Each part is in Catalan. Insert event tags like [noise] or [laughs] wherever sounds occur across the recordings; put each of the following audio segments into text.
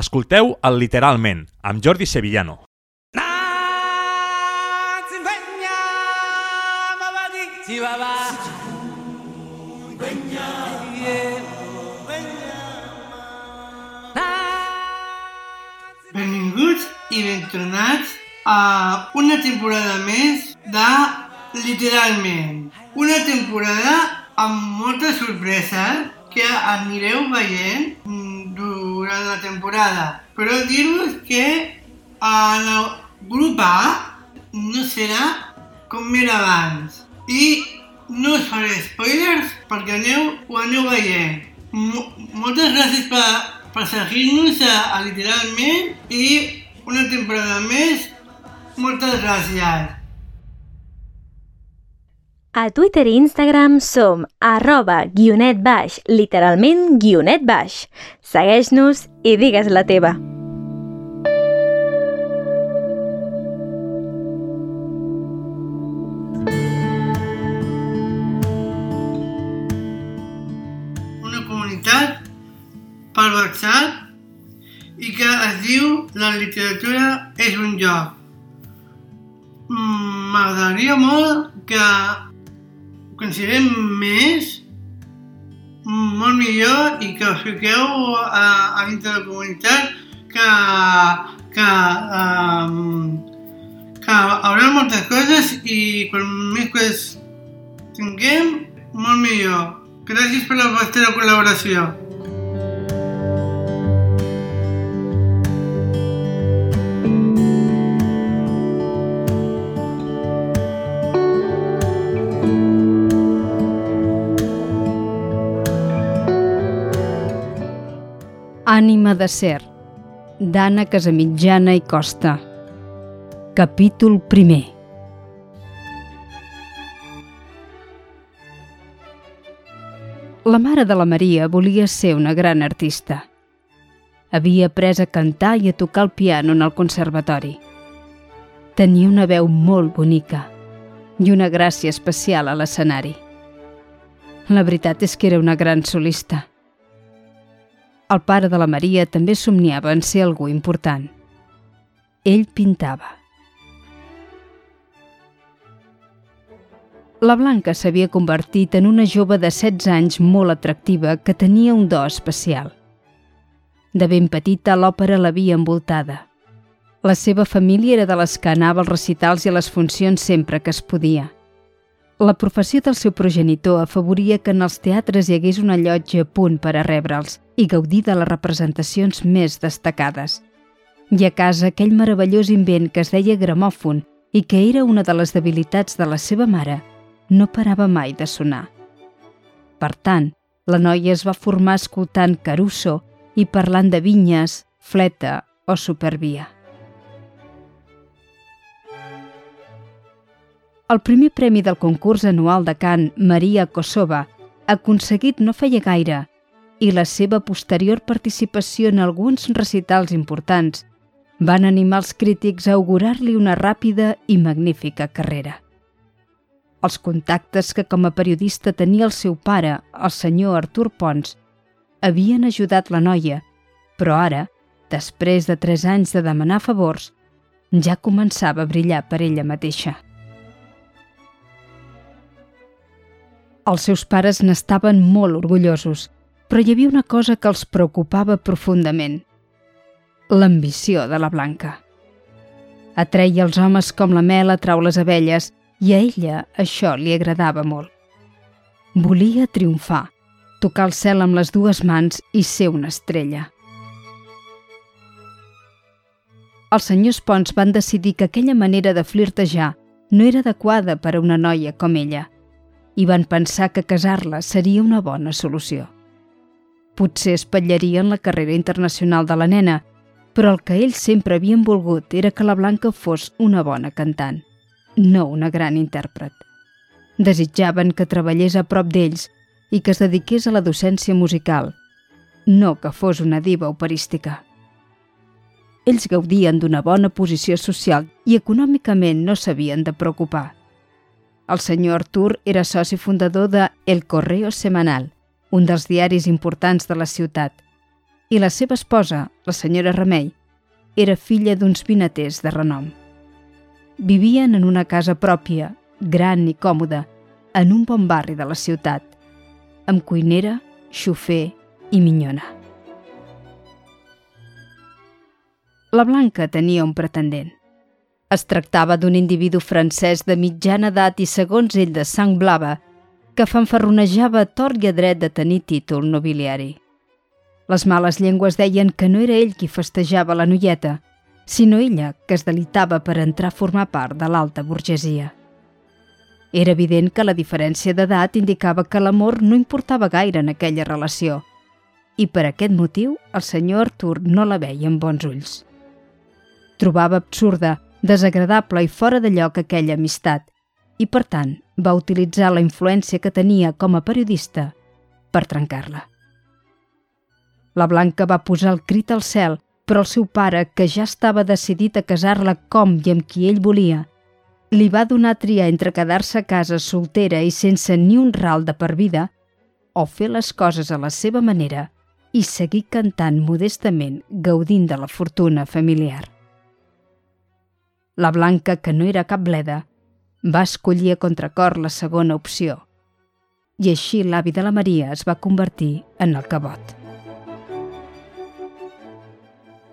Escolteu el Literalment, amb Jordi Sevillano. Benvinguts i ben tornats a una temporada més de Literalment. Una temporada amb moltes sorpreses que anireu veient mm, durant la temporada. Però dir-vos que en el grup A no serà com era abans. I no us faré spoilers perquè aneu, ho aneu veient. M moltes gràcies per, per seguir-nos a, a Literalment i una temporada més. Moltes gràcies. A Twitter i Instagram som arroba guionet baix, literalment guionet baix. Segueix-nos i digues la teva. Una comunitat per WhatsApp i que es diu La literatura és un joc. Mm, M'agradaria molt que considerem més, molt millor i que us fiqueu a, a dintre la comunitat que, que, um, que haurà moltes coses i quan més coses tinguem, molt millor. Gràcies per la vostra col·laboració. Ànima de ser, d'Anna Casamitjana i Costa. Capítol primer. La mare de la Maria volia ser una gran artista. Havia après a cantar i a tocar el piano en el conservatori. Tenia una veu molt bonica i una gràcia especial a l'escenari. La veritat és que era una gran solista. El pare de la Maria també somniava en ser algú important. Ell pintava. La Blanca s'havia convertit en una jove de 16 anys molt atractiva que tenia un do especial. De ben petita l'òpera l'havia envoltada. La seva família era de les que anava als recitals i a les funcions sempre que es podia. La professió del seu progenitor afavoria que en els teatres hi hagués una llotja a punt per a rebre'ls i gaudir de les representacions més destacades. I a casa aquell meravellós invent que es deia gramòfon i que era una de les debilitats de la seva mare, no parava mai de sonar. Per tant, la noia es va formar escoltant Caruso i parlant de vinyes, fleta o supervia. El primer premi del concurs anual de cant Maria Kosova, aconseguit no feia gaire, i la seva posterior participació en alguns recitals importants van animar els crítics a augurar-li una ràpida i magnífica carrera. Els contactes que com a periodista tenia el seu pare, el senyor Artur Pons, havien ajudat la noia, però ara, després de tres anys de demanar favors, ja començava a brillar per ella mateixa. Els seus pares n'estaven molt orgullosos, però hi havia una cosa que els preocupava profundament. L'ambició de la Blanca. Atreia els homes com la mel atrau les abelles i a ella això li agradava molt. Volia triomfar, tocar el cel amb les dues mans i ser una estrella. Els senyors Pons van decidir que aquella manera de flirtejar no era adequada per a una noia com ella i van pensar que casar-la seria una bona solució. Potser espatllarien la carrera internacional de la nena, però el que ells sempre havien volgut era que la Blanca fos una bona cantant, no una gran intèrpret. Desitjaven que treballés a prop d'ells i que es dediqués a la docència musical, no que fos una diva operística. Ells gaudien d'una bona posició social i econòmicament no s'havien de preocupar. El senyor Artur era soci fundador de El Correo Semanal, un dels diaris importants de la ciutat, i la seva esposa, la senyora Remei, era filla d'uns vinaters de renom. Vivien en una casa pròpia, gran i còmoda, en un bon barri de la ciutat, amb cuinera, xofer i minyona. La Blanca tenia un pretendent. Es tractava d'un individu francès de mitjana edat i, segons ell, de sang blava, que fanfarronejava tort i a dret de tenir títol nobiliari. Les males llengües deien que no era ell qui festejava la noieta, sinó ella que es delitava per entrar a formar part de l'alta burgesia. Era evident que la diferència d'edat indicava que l'amor no importava gaire en aquella relació, i per aquest motiu el senyor Artur no la veia amb bons ulls. Trobava absurda, desagradable i fora de lloc aquella amistat, i per tant va utilitzar la influència que tenia com a periodista per trencar-la. La Blanca va posar el crit al cel, però el seu pare, que ja estava decidit a casar-la com i amb qui ell volia, li va donar a triar entre quedar-se a casa soltera i sense ni un ral de per vida o fer les coses a la seva manera i seguir cantant modestament gaudint de la fortuna familiar. La Blanca, que no era cap bleda, va escollir a contracor la segona opció i així l'avi de la Maria es va convertir en el cabot.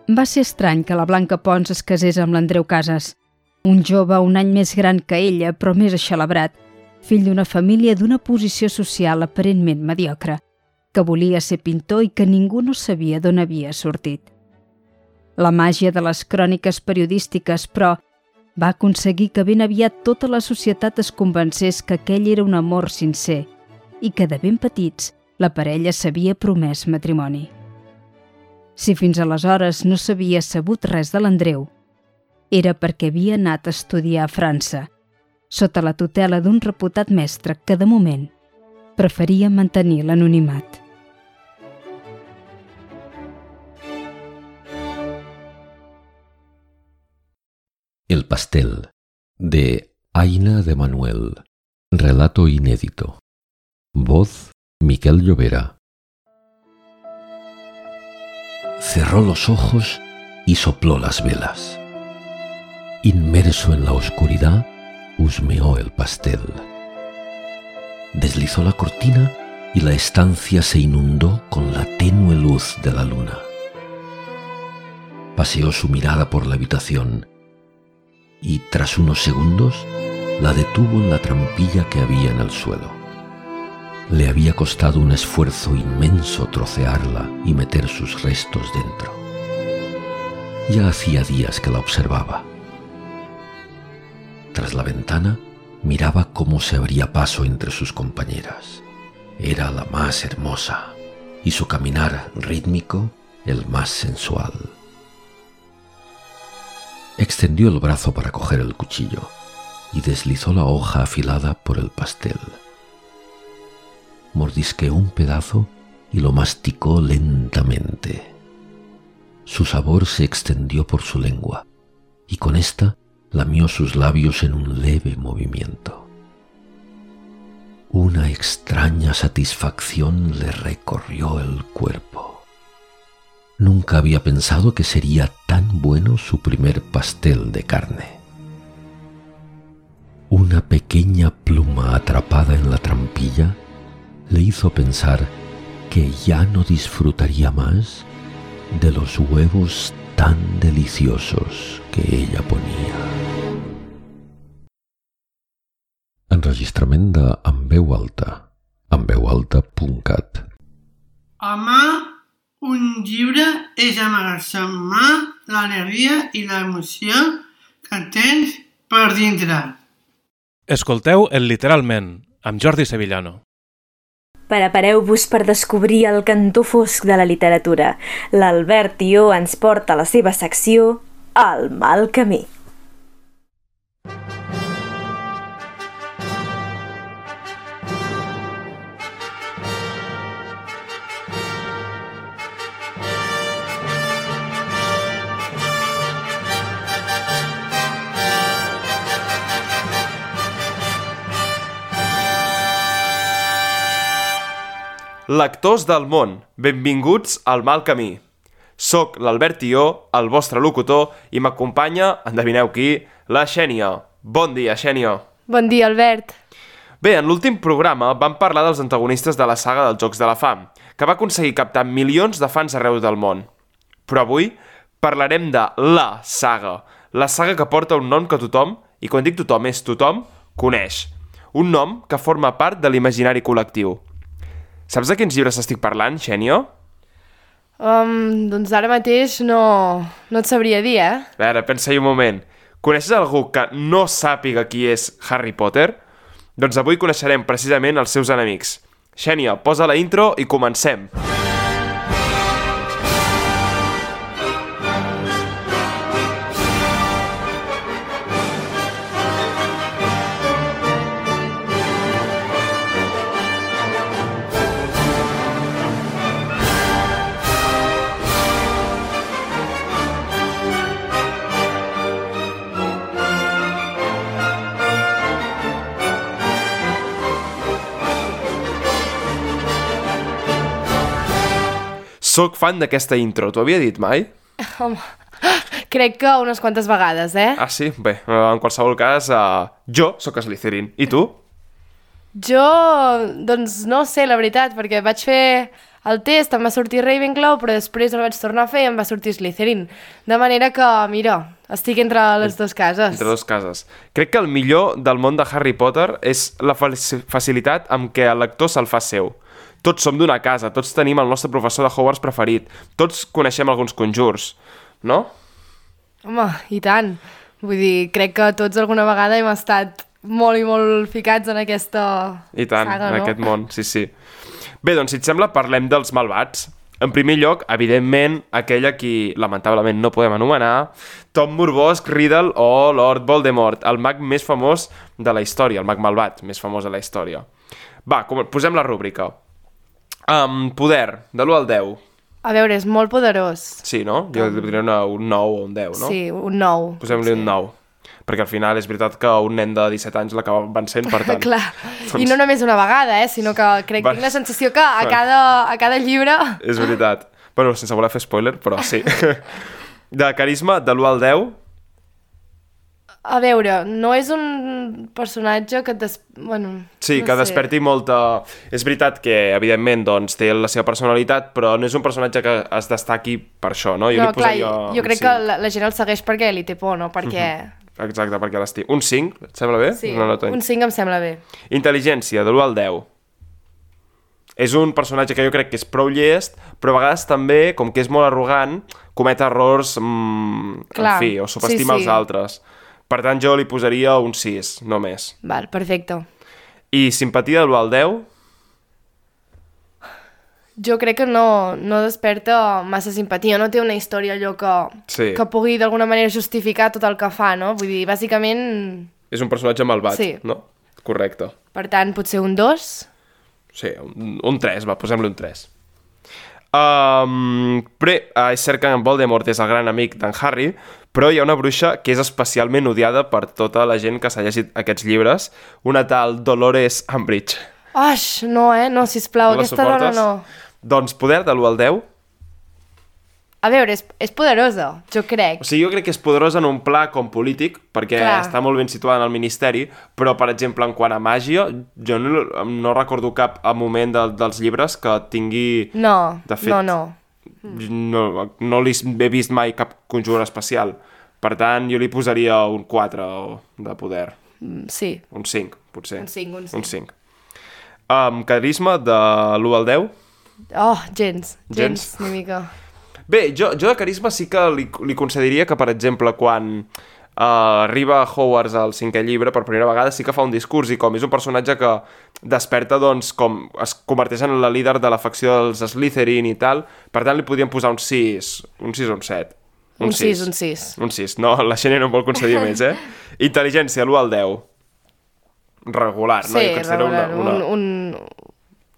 Va ser estrany que la Blanca Pons es casés amb l'Andreu Casas, un jove un any més gran que ella, però més aixelebrat, fill d'una família d'una posició social aparentment mediocre, que volia ser pintor i que ningú no sabia d'on havia sortit. La màgia de les cròniques periodístiques, però, va aconseguir que ben aviat tota la societat es convencés que aquell era un amor sincer i que de ben petits la parella s'havia promès matrimoni. Si fins aleshores no s'havia sabut res de l'Andreu, era perquè havia anat a estudiar a França, sota la tutela d'un reputat mestre que, de moment, preferia mantenir l'anonimat. El pastel, de Aina de Manuel. Relato inédito. Voz Miquel Llovera. cerró los ojos y sopló las velas. Inmerso en la oscuridad, husmeó el pastel. Deslizó la cortina y la estancia se inundó con la tenue luz de la luna. Paseó su mirada por la habitación y tras unos segundos la detuvo en la trampilla que había en el suelo. Le había costado un esfuerzo inmenso trocearla y meter sus restos dentro. Ya hacía días que la observaba. Tras la ventana miraba cómo se abría paso entre sus compañeras. Era la más hermosa y su caminar rítmico el más sensual. Extendió el brazo para coger el cuchillo y deslizó la hoja afilada por el pastel mordisqueó un pedazo y lo masticó lentamente. Su sabor se extendió por su lengua y con ésta lamió sus labios en un leve movimiento. Una extraña satisfacción le recorrió el cuerpo. Nunca había pensado que sería tan bueno su primer pastel de carne. Una pequeña pluma atrapada en la trampilla le hizo pensar que ya no disfrutaría más de los huevos tan deliciosos que ella ponia. Enregistrament de En alta, un llibre és amagar-se en mà l'alegria i l'emoció que tens per dintre. Escolteu el Literalment, amb Jordi Sevillano. Prepareu-vos per descobrir el cantó fosc de la literatura. L'Albert Tió ens porta a la seva secció El mal camí. Lectors del món, benvinguts al mal camí. Soc l'Albert Tió, el vostre locutor, i m'acompanya, endevineu qui, la Xènia. Bon dia, Xènia. Bon dia, Albert. Bé, en l'últim programa vam parlar dels antagonistes de la saga dels Jocs de la Fam, que va aconseguir captar milions de fans arreu del món. Però avui parlarem de la saga, la saga que porta un nom que tothom, i quan dic tothom és tothom, coneix. Un nom que forma part de l'imaginari col·lectiu. Saps de quins llibres estic parlant, Xènia? Um, doncs ara mateix no, no et sabria dir, eh? A veure, pensa-hi un moment. Coneixes algú que no sàpiga qui és Harry Potter? Doncs avui coneixerem precisament els seus enemics. Xènia, posa la intro i comencem. Soc fan d'aquesta intro, t'ho havia dit mai? Home, crec que unes quantes vegades, eh? Ah, sí? Bé, en qualsevol cas, uh, jo sóc Slytherin. I tu? Jo, doncs no sé, la veritat, perquè vaig fer el test, em va sortir Ravenclaw, però després el vaig tornar a fer i em va sortir Slytherin. De manera que, mira, estic entre les dues cases. Entre dues cases. Crec que el millor del món de Harry Potter és la faci- facilitat amb què el lector se'l fa seu. Tots som d'una casa, tots tenim el nostre professor de Hogwarts preferit, tots coneixem alguns conjurs, no? Home, i tant. Vull dir, crec que tots alguna vegada hem estat molt i molt ficats en aquesta I tant, saga, en no? aquest món, sí, sí. Bé, doncs, si et sembla, parlem dels malvats. En primer lloc, evidentment, aquell a qui lamentablement no podem anomenar, Tom Morbosc, Riddle o Lord Voldemort, el mag més famós de la història, el mag malvat més famós de la història. Va, com, posem la rúbrica. Um, poder, de l'1 al 10. A veure, és molt poderós. Sí, no? Jo li diria una, un 9 o un 10, no? Sí, un nou. Posem-li un 9. Perquè al final és veritat que un nen de 17 anys l'acaba vencent, per [laughs] tant... Clar, i no només una vegada, eh, sinó que crec Va. tinc la sensació que a cada, a cada llibre... És veritat. [laughs] Bueno, sense voler fer spoiler, però sí. [laughs] De carisma, de l'1 al 10, A veure, no és un personatge que des... Bueno, sí, no que sé. desperti molta... És veritat que, evidentment, doncs, té la seva personalitat, però no és un personatge que es destaqui per això, no? Jo no, li clar, jo, jo crec que la, la gent el segueix perquè li té por, no? Perquè... Exacte, perquè l'estim. Un 5, et sembla bé? Sí, Una nota. un 5 em sembla bé. Intel·ligència, de l'1 al 10. És un personatge que jo crec que és prou llest, però a vegades també, com que és molt arrogant, comet errors, mm, Clar, en fi, o subestima sí, sí. els altres. Per tant, jo li posaria un 6, només. Val, perfecte. I simpatia de l'1 al 10? Jo crec que no, no desperta massa simpatia, no té una història allò que, Sí. que pugui d'alguna manera justificar tot el que fa, no? Vull dir, bàsicament, És un personatge malvat, Sí. no? Correcte. per tant, potser un 2. Sí, un, un 3, va, posem-li un 3. Um, bé, uh, és cert que en Voldemort és el gran amic d'en Harry, però hi ha una bruixa que és especialment odiada per tota la gent que s'ha llegit aquests llibres, una tal Dolores Umbridge. Oix, no, eh? No, sisplau, No aquesta dona no. Doncs poder de l'1 al 10? A veure, és, és poderosa, jo crec. O sigui, jo crec que és poderosa en un pla com polític, perquè Clar. està molt ben situada en el Ministeri, però, per exemple, en quant a màgia, jo no, no recordo cap moment de, dels llibres que tingui... No, De fet, no, no. No, no li he vist mai cap conjur especial. Per tant, jo li posaria un 4 de poder. Mm, Sí, Un 5, potser. un 5, un 5. Un 5. Um, carisma de l'1 al 10? Oh, gens, gens, Gens? una mica. Bé, jo, jo de carisma sí que li, li concediria que, per exemple, quan uh, arriba Hogwarts al cinquè llibre per primera vegada sí que fa un discurs i com és un personatge que desperta, doncs, com es converteix en la líder de la facció dels Slytherin i tal, per tant li podríem posar un 6, un 6 o un 7. Un 6, un 6. Un 6. No, la Xènia no em vol concedir més, eh? [laughs] Intel·ligència, l'1 al 10. Regular, no? Sí, Jo considero regular, una, una... un,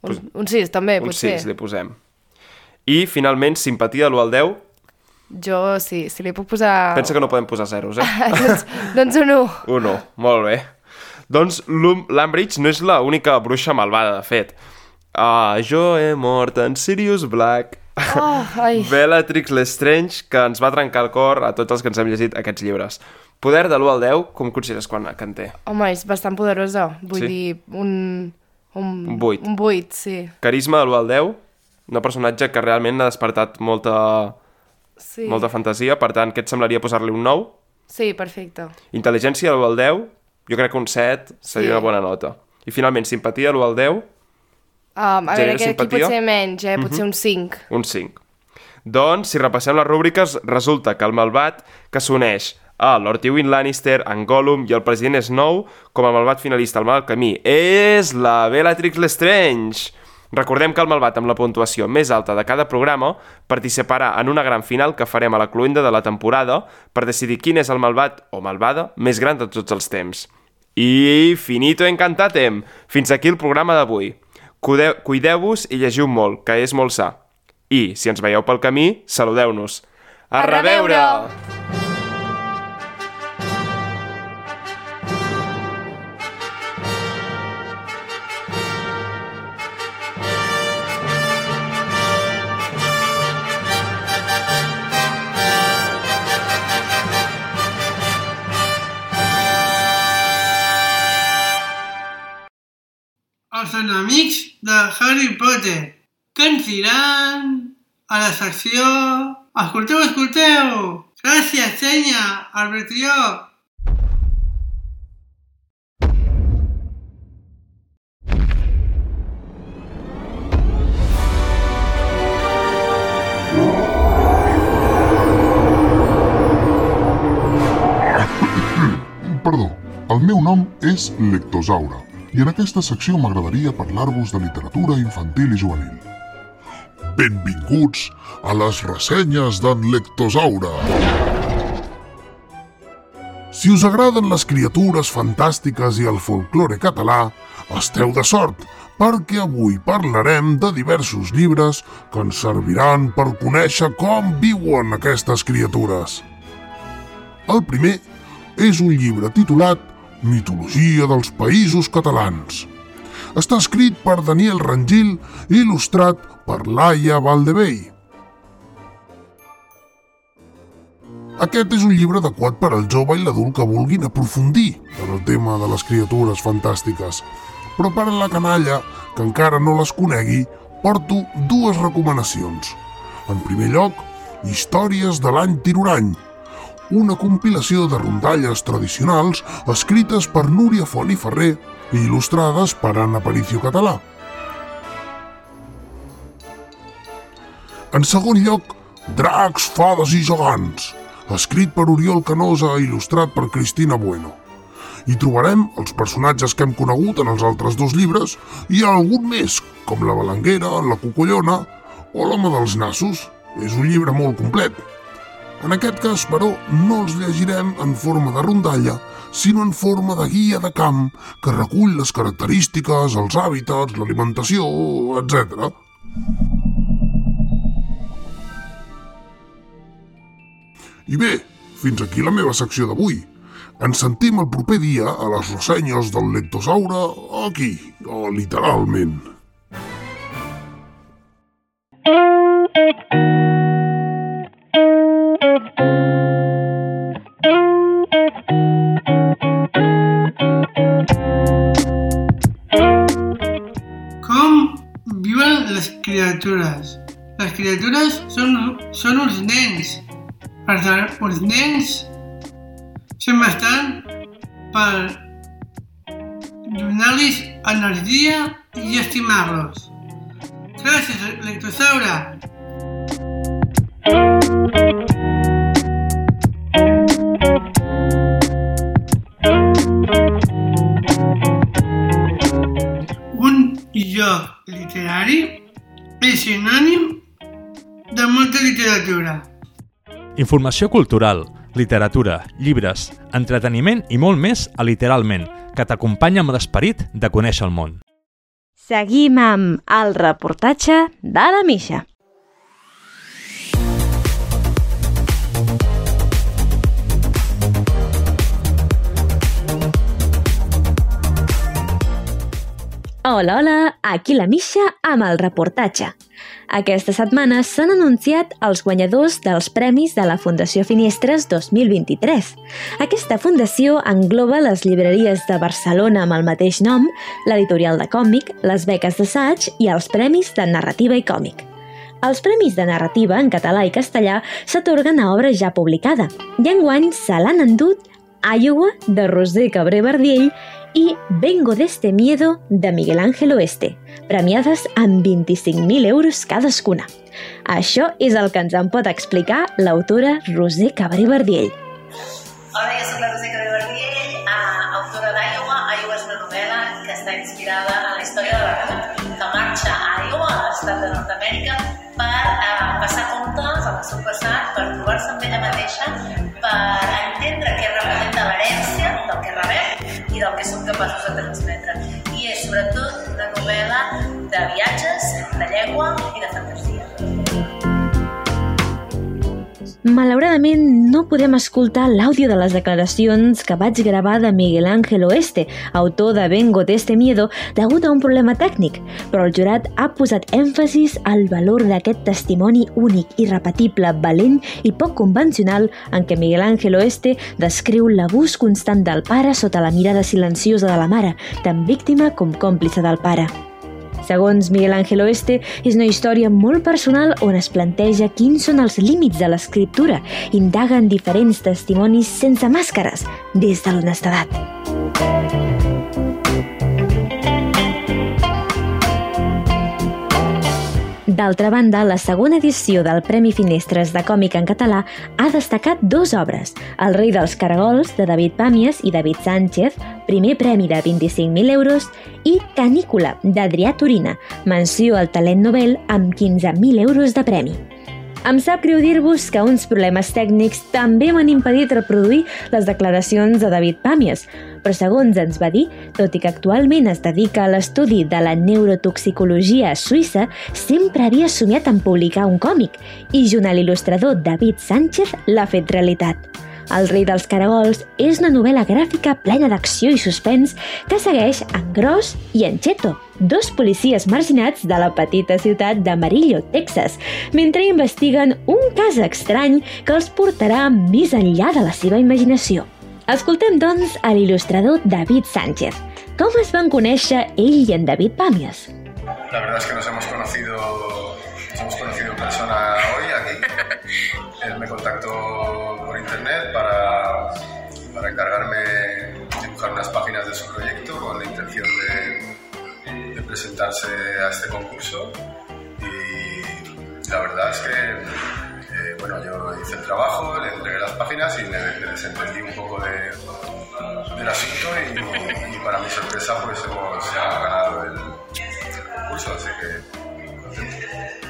un, un, un 6 també, un potser. 6 li posem. I, finalment, simpatia de l'1 al 10. Jo, sí, si li puc posar... Pensa que no podem posar zeros, eh? [laughs] doncs, doncs un 1. Un 1, molt bé. Doncs l'Umbridge no és l'única bruixa malvada, de fet. Ah, jo he mort en Sirius Black. Oh, ai. [laughs] Bellatrix Lestrange, que ens va trencar el cor a tots els que ens hem llegit aquests llibres. Poder de l'1 al 10, com consideres quan que en té? Home, és bastant poderosa. Vull Sí. dir, un... Un, Un vuit. Un 8, sí. Carisma de l'1 al 10, un personatge que realment ha despertat molta, Sí, molta fantasia, per tant, què et semblaria posar-li un 9? sí perfecte. Intel·ligència de l'1 al 10, jo crec que un 7 seria Sí. una bona nota. I finalment, simpatia de l'1 al 10, Um, a veure, aquí, aquí simpatia? pot ser menys, eh? Mhm. Pot ser un 5. un 5. Doncs, si repassem les rúbriques, resulta que el malvat que s'uneix a Lord Tywin Lannister, en Gollum i el president Snow com a malvat finalista al mal camí és la Bellatrix Lestrange. Recordem que el malvat amb la puntuació més alta de cada programa participarà en una gran final que farem a la cluenda de la temporada per decidir quin és el malvat o malvada més gran de tots els temps. I finito encantatem! Fins aquí el programa d'avui. Cuideu- Cuideu-vos i llegiu molt, que és molt sa. I, si ens veieu pel camí, saludeu-nos. A, A reveure! Enemics de Harry Potter. Què ens diran a la secció... Escolteu, escolteu! Gràcies, senya, Albertió! Perdó, el meu nom és Lectosaure i en aquesta secció m'agradaria parlar-vos de literatura infantil i juvenil. Benvinguts a les ressenyes d'en Lectosaure! Si us agraden les criatures fantàstiques i el folklore català, esteu de sort, perquè avui parlarem de diversos llibres que ens serviran per conèixer com viuen aquestes criatures. El primer és un llibre titulat Mitologia dels Països Catalans. Està escrit per Daniel Rangil i il·lustrat per Laia Valdevell. Aquest és un llibre adequat per al jove i l'adult que vulguin aprofundir en el tema de les criatures fantàstiques. Però per a la canalla, que encara no les conegui, porto dues recomanacions. En primer lloc, Històries de l'any Tirorany, una compilació de rondalles tradicionals escrites per Núria Font i Ferrer i il·lustrades per Anna Aparicio Català. En segon lloc, Dracs, fades i gegants, escrit per Oriol Canosa i il·lustrat per Cristina Bueno. Hi trobarem els personatges que hem conegut en els altres dos llibres i algun més, com la Balanguera, la Cocollona o l'Home dels Nassos. És un llibre molt complet. En aquest cas, però, no els llegirem en forma de rondalla, sinó en forma de guia de camp que recull les característiques, els hàbitats, l'alimentació, etc. I bé, fins aquí la meva secció d'avui. Ens sentim el proper dia a les ressenyes del Lectosaure aquí, o literalment. Criatures són, són uns nens. Per tant, uns nens sempre estan per donar-los energia i estimar-los. Gràcies, Lectosaure! Un joc literari és sinònim de molta literatura. Informació cultural, literatura, llibres, entreteniment i molt més a Literalment, que t'acompanya amb l'esperit de conèixer el món. Seguim amb el reportatge de la Misha. Hola, hola, aquí la Misha amb el reportatge. Aquesta setmana s'han anunciat els guanyadors dels Premis de la Fundació Finestres 2023. Aquesta fundació engloba les llibreries de Barcelona amb el mateix nom, l'editorial de còmic, les beques d'assaig i els premis de narrativa i còmic. Els premis de narrativa en català i castellà s'atorguen a obra ja publicada i enguany se l'han endut Iowa de Roser Cabré Verdiell i Vengo de este miedo de Miguel Ángel Oeste, premiades amb 25.000 euros cadascuna. Això és el que ens en pot explicar l'autora Roser Cabré Verdiell. Hola, jo soc la Roser Cabré Verdiell, uh, autora d'Iowa. Iowa és una novel·la que està inspirada en la història de la Ramona, que marxa a Iowa, a l'estat de Nord-Amèrica, per uh, passar comptes amb el seu passat, per trobar-se amb ella mateixa, per entendre què representa l'herència del que rebem del que som capaços de transmetre. I és sobretot una novel·la de viatges, de llengua i de fantasia. Malauradament no podem escoltar l'àudio de les declaracions que vaig gravar de Miguel Ángel Oeste, autor de Vengo de este miedo, degut a un problema tècnic, però el jurat ha posat èmfasis al valor d'aquest testimoni únic, irrepetible, valent i poc convencional en què Miguel Ángel Oeste descriu l'abús constant del pare sota la mirada silenciosa de la mare, tant víctima com còmplice del pare. Segons Miguel Ángel Oeste, és una història molt personal on es planteja quins són els límits de l'escriptura, indaga en diferents testimonis sense màscares, des de l'honestedat. D'altra banda, la segona edició del Premi Finestres de còmic en català ha destacat dues obres, El rei dels caragols, de David Pàmies i David Sánchez, primer premi de 25.000 euros, i Canícula, d'Adrià Turina, menció al talent Nobel amb 15.000 euros de premi. Em sap greu dir-vos que uns problemes tècnics també m'han impedit reproduir les declaracions de David Pàmies, però segons ens va dir, tot i que actualment es dedica a l'estudi de la neurotoxicologia a Suïssa, sempre havia somiat en publicar un còmic i junt a l'il·lustrador David Sánchez l'ha fet realitat. El rei dels caragols és una novel·la gràfica plena d'acció i suspens que segueix en Gross i en Cheto, dos policies marginats de la petita ciutat d'Amarillo, Texas, mentre investiguen un cas estrany que els portarà més enllà de la seva imaginació. Escoltem, doncs, a l'il·lustrador David Sánchez. Com es van conèixer ell i en David Pàmies? La verdad es que nos hemos conocido, nos hemos conocido en persona hoy aquí. [laughs] Él me contactó por internet para, para encargarme de dibujar unas páginas de su proyecto con la intención de, presentarse a este concurso. Y la verdad es que, eh, bueno, yo hice el trabajo, le entregué las páginas y le, le desentendí un poco de, del asunto y, para mi sorpresa pues hemos ganado el, el concurso, así que contento.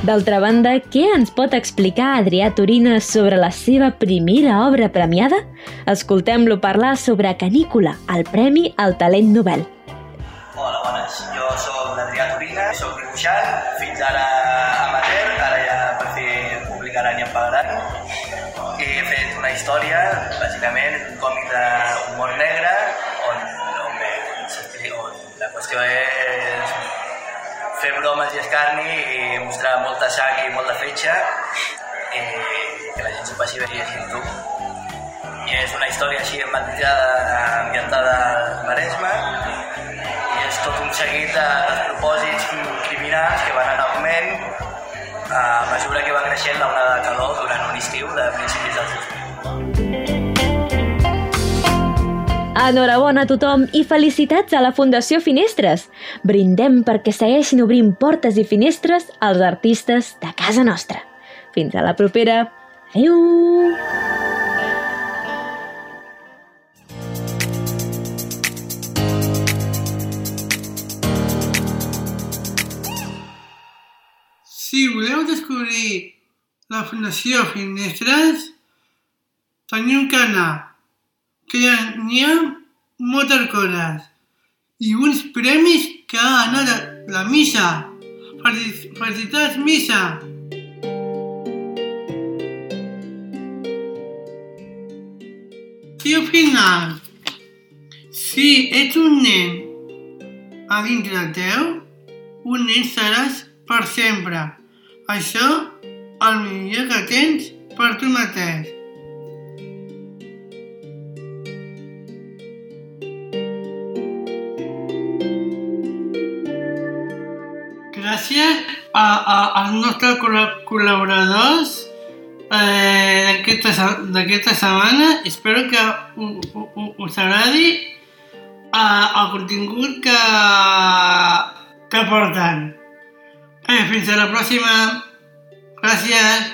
D'altra banda, què ens pot explicar Adrià Turina sobre la seva primera obra premiada? Escoltem-lo parlar sobre Canícula, el Premi al Talent Nobel. Hola, bones. Jo sóc l'Adrià Turina, sóc dibuixant, fins ara amateur, ara ja per fi publicaran i em pagaran. I he fet una història, bàsicament, un còmic d'humor negre, on, on, on la qüestió és bromes i escarni i mostrar molta sang i molta fetge i que la gent s'ho passi bé llegint tu. I és una història així ambientada, ambientada al Maresme i és tot un seguit de despropòsits criminals que van en augment a mesura que va creixent l'onada de calor durant un estiu de principis dels 2000. Enhorabona a tothom i felicitats a la Fundació Finestres. Brindem perquè segueixin obrint portes i finestres als artistes de casa nostra. Fins a la propera. Adéu! Si voleu descobrir la Fundació Finestres, teniu que anar, que n'hi ha moltes coses i uns premis que ha anat a la missa. Felici- Felicitats, missa! I al final, si ets un nen a dintre teu, un nen seràs per sempre. Això, el millor que tens per tu mateix. A, a, als nostres col·la- col·laboradors eh, d'aquesta se- d'aquesta setmana. Espero que us agradi eh, el contingut que, que porten. Eh, fins a la pròxima. Gràcies.